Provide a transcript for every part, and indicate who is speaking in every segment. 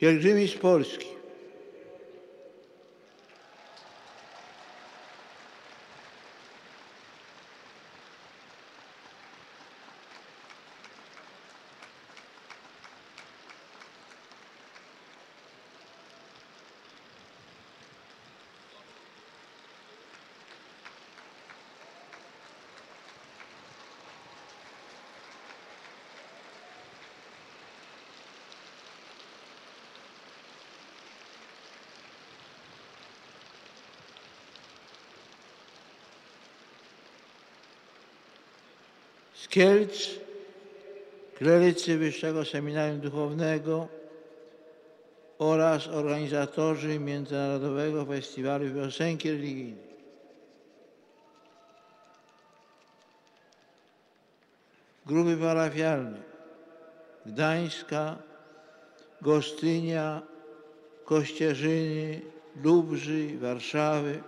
Speaker 1: Pielgrzymi z Polski. Z Kielc klerycy Wyższego Seminarium Duchownego oraz organizatorzy Międzynarodowego Festiwalu Piosenki Religijnej. Grupy parafialne Gdańska, Gostynia, Kościerzyny, Lubrzy, Warszawy.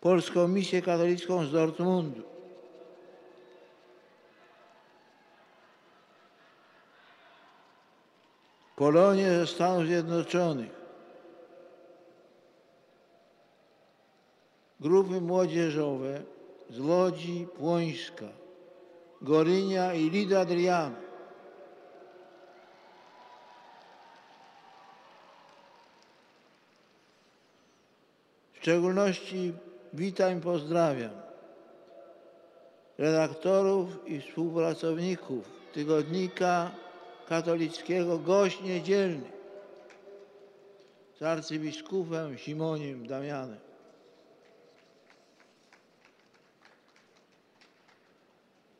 Speaker 1: Polską Misję Katolicką z Dortmundu. Polonię ze Stanów Zjednoczonych. Grupy młodzieżowe z Łodzi, Płońska, Gorynia i Lidy Adriana. W szczególności witam pozdrawiam redaktorów i współpracowników tygodnika katolickiego Gość Niedzielny z arcybiskupem Simoniem Damianem.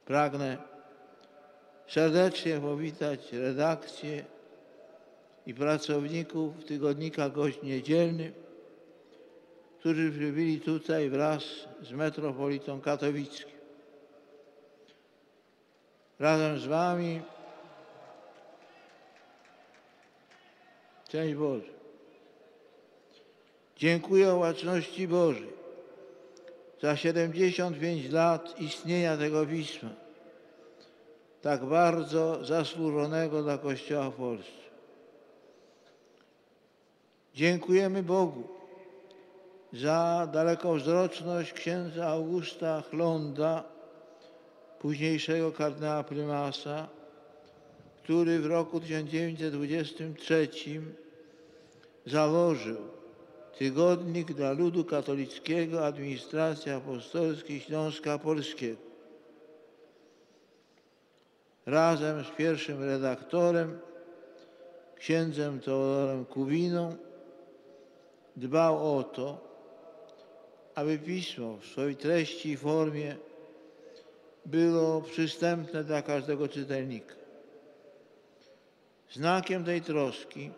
Speaker 1: Pragnę serdecznie powitać redakcję i pracowników tygodnika Gość Niedzielny, którzy przybyli tutaj wraz z metropolitą katowickim. Razem z Wami Cześć Boże. Dziękuję Łączności Bożej za 75 lat istnienia tego pisma, tak bardzo zasłużonego dla Kościoła w Polsce. Dziękujemy Bogu za dalekowzroczność księdza Augusta Chlonda, późniejszego kardynała prymasa, który w roku 1923 założył Tygodnik dla Ludu Katolickiego Administracji Apostolskiej Śląska Polskiego. Razem z pierwszym redaktorem, księdzem Teodorem Kuwiną, dbał o to, aby pismo w swojej treści i formie było przystępne dla każdego czytelnika. Znakiem tej troski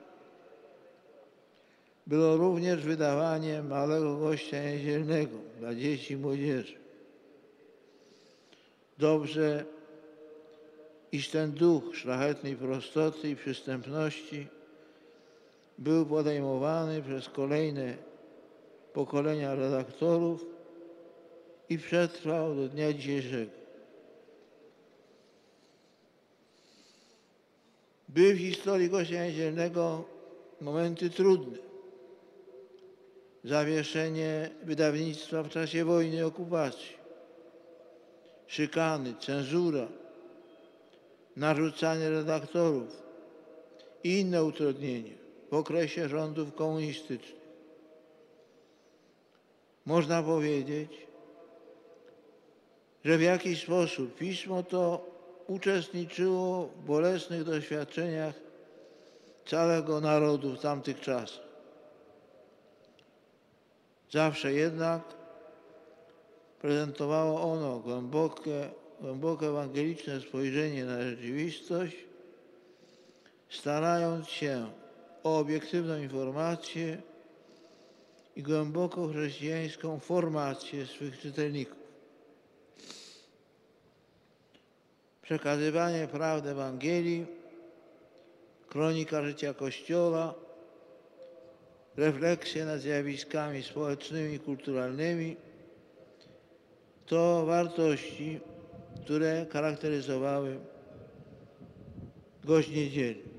Speaker 1: było również wydawanie małego gościa niedzielnego dla dzieci i młodzieży. Dobrze, iż ten duch szlachetnej prostoty i przystępności był podejmowany przez kolejne pokolenia redaktorów i przetrwał do dnia dzisiejszego. Były w historii Kościoła Niedzielnego momenty trudne. Zawieszenie wydawnictwa w czasie wojny i okupacji, szykany, cenzura, narzucanie redaktorów i inne utrudnienia w okresie rządów komunistycznych. Można powiedzieć, że w jakiś sposób pismo to uczestniczyło w bolesnych doświadczeniach całego narodu w tamtych czasach. Zawsze jednak prezentowało ono głębokie, głęboko ewangeliczne spojrzenie na rzeczywistość, starając się o obiektywną informację i głęboko chrześcijańską formację swych czytelników. Przekazywanie prawdy Ewangelii, kronika życia Kościoła, refleksje nad zjawiskami społecznymi i kulturalnymi to wartości, które charakteryzowały gość niedzieli.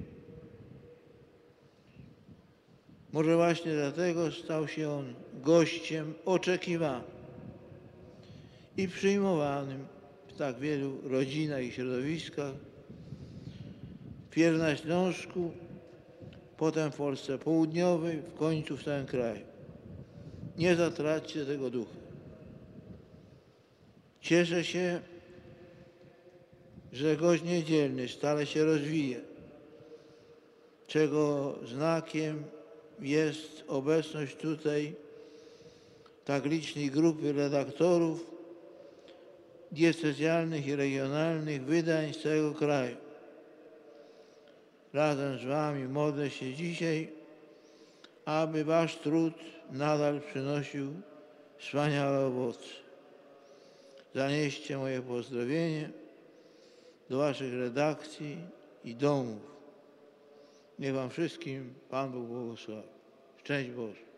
Speaker 1: Może właśnie dlatego stał się on gościem oczekiwanym i przyjmowanym w tak wielu rodzinach i środowiskach. Pierw na Śląsku, potem w Polsce Południowej, w końcu w całym kraju. Nie zatraćcie tego ducha. Cieszę się, że gość niedzielny stale się rozwija, czego znakiem jest obecność tutaj tak licznej grupy redaktorów diecezjalnych i regionalnych wydań z całego kraju. Razem z Wami modlę się dzisiaj, aby Wasz trud nadal przynosił wspaniałe owoce. Zanieście moje pozdrowienie do Waszych redakcji i domów. Niech Wam wszystkim Pan Bóg błogosławi. Szczęść Boże.